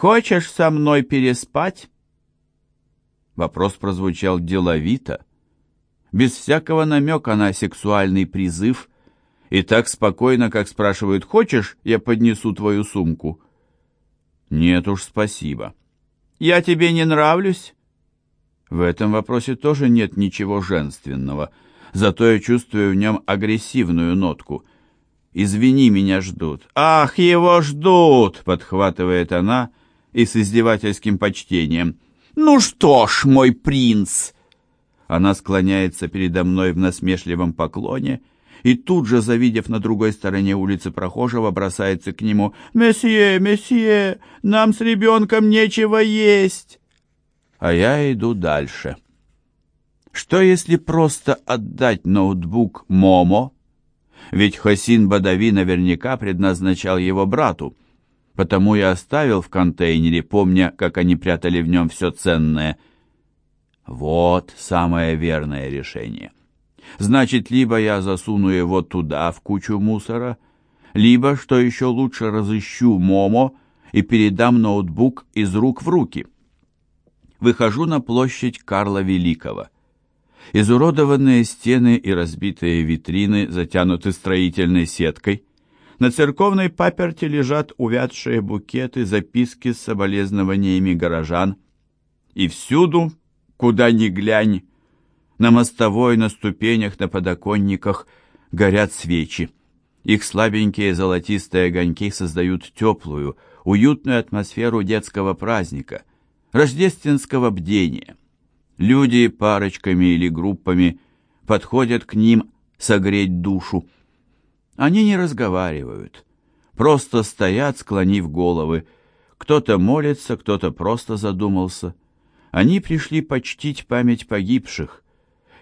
«Хочешь со мной переспать?» Вопрос прозвучал деловито, без всякого намека на сексуальный призыв, и так спокойно, как спрашивают «Хочешь, я поднесу твою сумку?» «Нет уж, спасибо». «Я тебе не нравлюсь?» В этом вопросе тоже нет ничего женственного, зато я чувствую в нем агрессивную нотку. «Извини, меня ждут». «Ах, его ждут!» — подхватывает она и с издевательским почтением. «Ну что ж, мой принц!» Она склоняется передо мной в насмешливом поклоне и тут же, завидев на другой стороне улицы прохожего, бросается к нему. «Месье, месье, нам с ребенком нечего есть!» А я иду дальше. Что если просто отдать ноутбук Момо? Ведь Хасин Бадави наверняка предназначал его брату. Потому я оставил в контейнере, помня, как они прятали в нем все ценное. Вот самое верное решение. Значит, либо я засуну его туда, в кучу мусора, либо, что еще лучше, разыщу Момо и передам ноутбук из рук в руки. Выхожу на площадь Карла Великого. Изуродованные стены и разбитые витрины затянуты строительной сеткой. На церковной паперти лежат увядшие букеты, записки с соболезнованиями горожан. И всюду, куда ни глянь, на мостовой, на ступенях, на подоконниках горят свечи. Их слабенькие золотистые огоньки создают теплую, уютную атмосферу детского праздника, рождественского бдения. Люди парочками или группами подходят к ним согреть душу. Они не разговаривают, просто стоят, склонив головы. Кто-то молится, кто-то просто задумался. Они пришли почтить память погибших,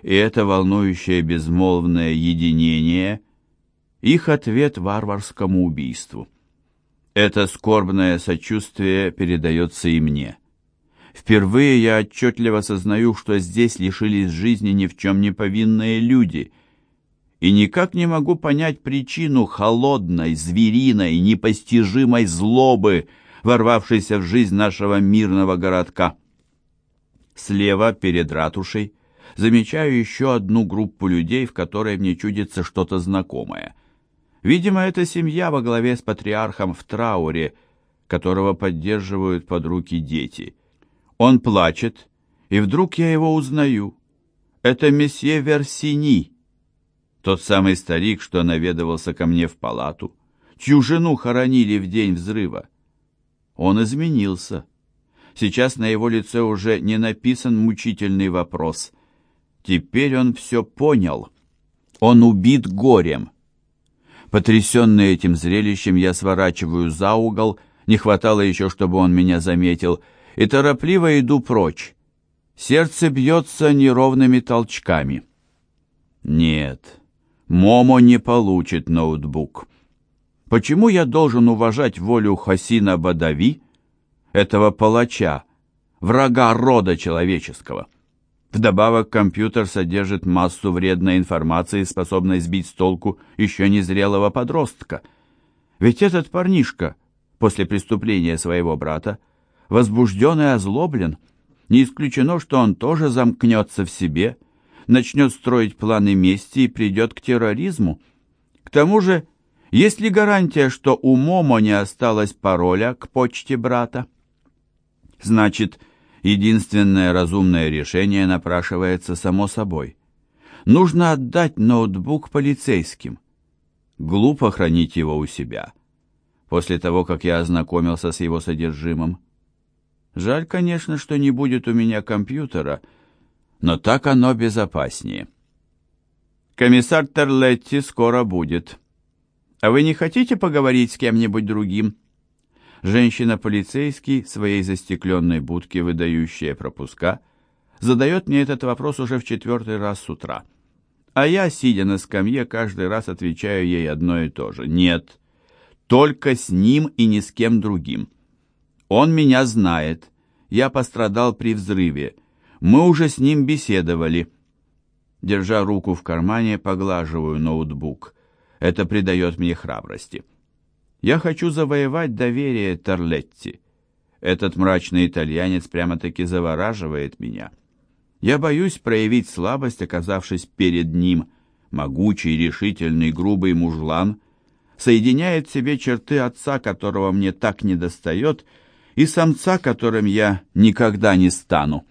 и это волнующее безмолвное единение – их ответ варварскому убийству. Это скорбное сочувствие передается и мне. Впервые я отчетливо сознаю, что здесь лишились жизни ни в чем не повинные люди, и никак не могу понять причину холодной, звериной, непостижимой злобы, ворвавшейся в жизнь нашего мирного городка. Слева, перед ратушей, замечаю еще одну группу людей, в которой мне чудится что-то знакомое. Видимо, это семья во главе с патриархом в трауре, которого поддерживают под руки дети. Он плачет, и вдруг я его узнаю. Это месье Версини, тот самый старик, что наведывался ко мне в палату, чью жену хоронили в день взрыва. Он изменился. Сейчас на его лице уже не написан мучительный вопрос. Теперь он все понял. Он убит горем. Потрясенный этим зрелищем, я сворачиваю за угол, не хватало еще, чтобы он меня заметил, и торопливо иду прочь. Сердце бьется неровными толчками. Нет, Момо не получит ноутбук. Почему я должен уважать волю Хасина Бадави, этого палача, врага рода человеческого? Вдобавок компьютер содержит массу вредной информации, способной сбить с толку еще незрелого подростка. Ведь этот парнишка, после преступления своего брата, возбужден и озлоблен. Не исключено, что он тоже замкнется в себе, начнет строить планы мести и придет к терроризму. К тому же, есть ли гарантия, что у Момо не осталось пароля к почте брата? Значит, Единственное разумное решение напрашивается само собой. Нужно отдать ноутбук полицейским. Глупо хранить его у себя. После того, как я ознакомился с его содержимым. Жаль, конечно, что не будет у меня компьютера, но так оно безопаснее. Комиссар Терлетти скоро будет. А вы не хотите поговорить с кем-нибудь другим? Женщина-полицейский в своей застекленной будке, выдающая пропуска, задает мне этот вопрос уже в четвертый раз с утра. А я, сидя на скамье, каждый раз отвечаю ей одно и то же. Нет, только с ним и ни с кем другим. Он меня знает. Я пострадал при взрыве. Мы уже с ним беседовали. Держа руку в кармане, поглаживаю ноутбук. Это придает мне храбрости. Я хочу завоевать доверие Торлетти. Этот мрачный итальянец прямо-таки завораживает меня. Я боюсь проявить слабость, оказавшись перед ним. Могучий, решительный, грубый мужлан соединяет в себе черты отца, которого мне так недостает, и самца, которым я никогда не стану.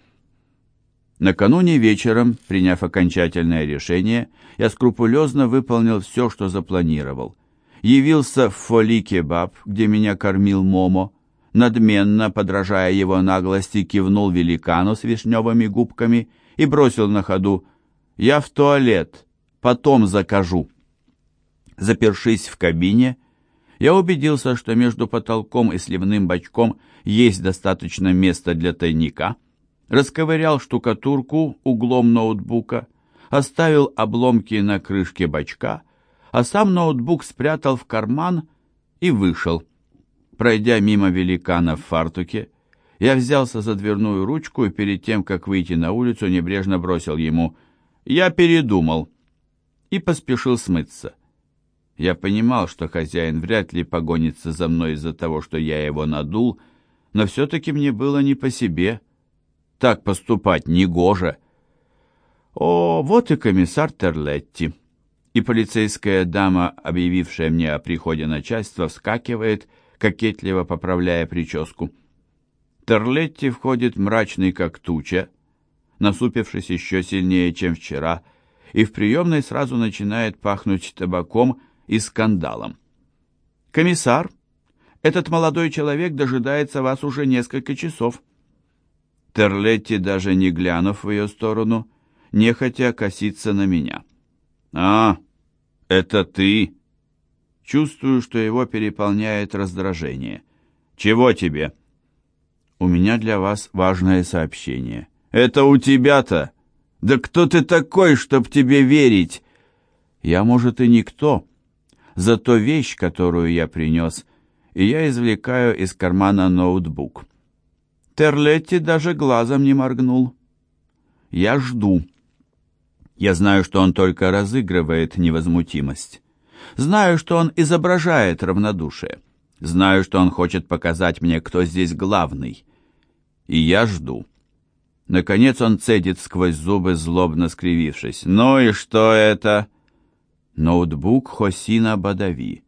Накануне вечером, приняв окончательное решение, я скрупулезно выполнил все, что запланировал. Явился в фоли-кебаб, где меня кормил Момо, надменно, подражая его наглости, кивнул великану с вишневыми губками и бросил на ходу «Я в туалет, потом закажу». Запершись в кабине, я убедился, что между потолком и сливным бачком есть достаточно места для тайника, расковырял штукатурку углом ноутбука, оставил обломки на крышке бачка, а сам ноутбук спрятал в карман и вышел. Пройдя мимо великана в фартуке, я взялся за дверную ручку и перед тем, как выйти на улицу, небрежно бросил ему «Я передумал» и поспешил смыться. Я понимал, что хозяин вряд ли погонится за мной из-за того, что я его надул, но все-таки мне было не по себе. Так поступать негоже. О, вот и комиссар Терлетти. И полицейская дама, объявившая мне о приходе начальства, вскакивает кокетливо поправляя прическу. Терлетти входит мрачный, как туча, насупившись еще сильнее, чем вчера, и в приемной сразу начинает пахнуть табаком и скандалом. «Комиссар, этот молодой человек дожидается вас уже несколько часов». Терлетти, даже не глянув в ее сторону, нехотя косится на меня. «А, это ты!» Чувствую, что его переполняет раздражение. «Чего тебе?» «У меня для вас важное сообщение». «Это у тебя-то? Да кто ты такой, чтоб тебе верить?» «Я, может, и никто. Зато вещь, которую я принес, и я извлекаю из кармана ноутбук». Терлетти даже глазом не моргнул. «Я жду». Я знаю, что он только разыгрывает невозмутимость. Знаю, что он изображает равнодушие. Знаю, что он хочет показать мне, кто здесь главный. И я жду. Наконец он цедит сквозь зубы, злобно скривившись. «Ну и что это?» Ноутбук Хосина Бадави.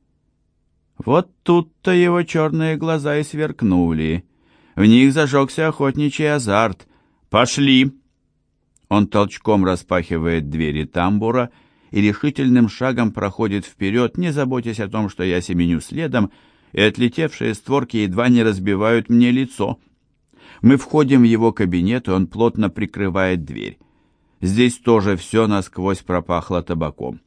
Вот тут-то его черные глаза и сверкнули. В них зажегся охотничий азарт. «Пошли!» Он толчком распахивает двери тамбура и решительным шагом проходит вперед, не заботясь о том, что я семеню следом, и отлетевшие створки едва не разбивают мне лицо. Мы входим в его кабинет, и он плотно прикрывает дверь. Здесь тоже все насквозь пропахло табаком.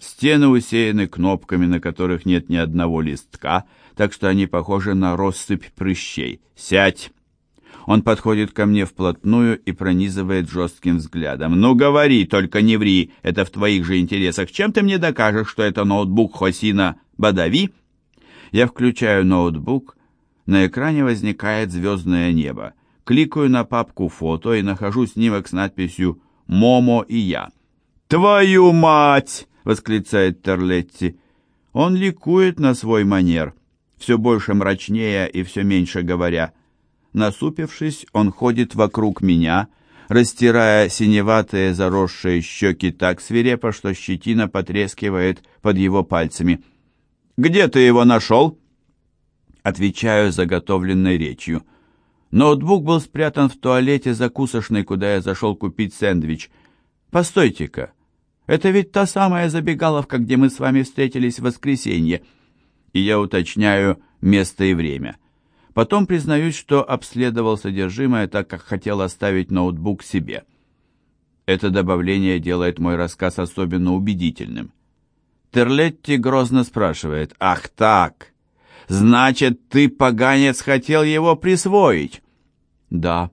Стены усеяны кнопками, на которых нет ни одного листка, так что они похожи на россыпь прыщей. «Сядь!» Он подходит ко мне вплотную и пронизывает жестким взглядом. «Ну говори, только не ври, это в твоих же интересах. Чем ты мне докажешь, что это ноутбук Хосина Бадави?» Я включаю ноутбук, на экране возникает звездное небо. Кликаю на папку фото и нахожу снимок с надписью «Момо и я». «Твою мать!» — восклицает Терлетти. Он ликует на свой манер, все больше мрачнее и все меньше говоря — Насупившись, он ходит вокруг меня, растирая синеватые заросшие щеки так свирепо, что щетина потрескивает под его пальцами. «Где ты его нашел?» Отвечаю заготовленной речью. Ноутбук был спрятан в туалете закусочной, куда я зашел купить сэндвич. «Постойте-ка, это ведь та самая забегаловка, где мы с вами встретились в воскресенье». И я уточняю место и время. Потом признаюсь, что обследовал содержимое, так как хотел оставить ноутбук себе. Это добавление делает мой рассказ особенно убедительным. Терлетти грозно спрашивает, «Ах так! Значит, ты, поганец, хотел его присвоить?» «Да.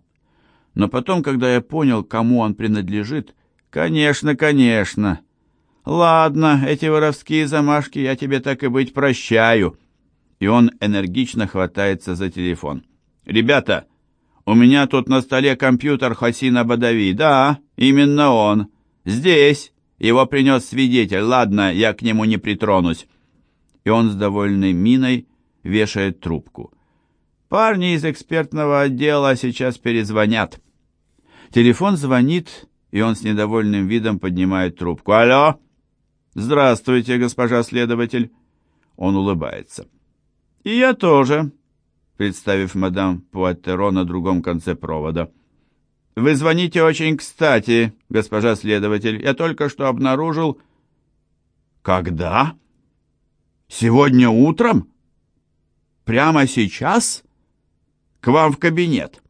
Но потом, когда я понял, кому он принадлежит, «Конечно, конечно. Ладно, эти воровские замашки я тебе так и быть прощаю» и он энергично хватается за телефон. «Ребята, у меня тут на столе компьютер Хасина Бадави. Да, именно он. Здесь. Его принес свидетель. Ладно, я к нему не притронусь». И он с довольной миной вешает трубку. Парни из экспертного отдела сейчас перезвонят. Телефон звонит, и он с недовольным видом поднимает трубку. «Алло!» «Здравствуйте, госпожа следователь!» Он улыбается. «И я тоже», представив мадам Пуаттеро на другом конце провода. «Вы звоните очень кстати, госпожа следователь. Я только что обнаружил...» «Когда? Сегодня утром? Прямо сейчас? К вам в кабинет?»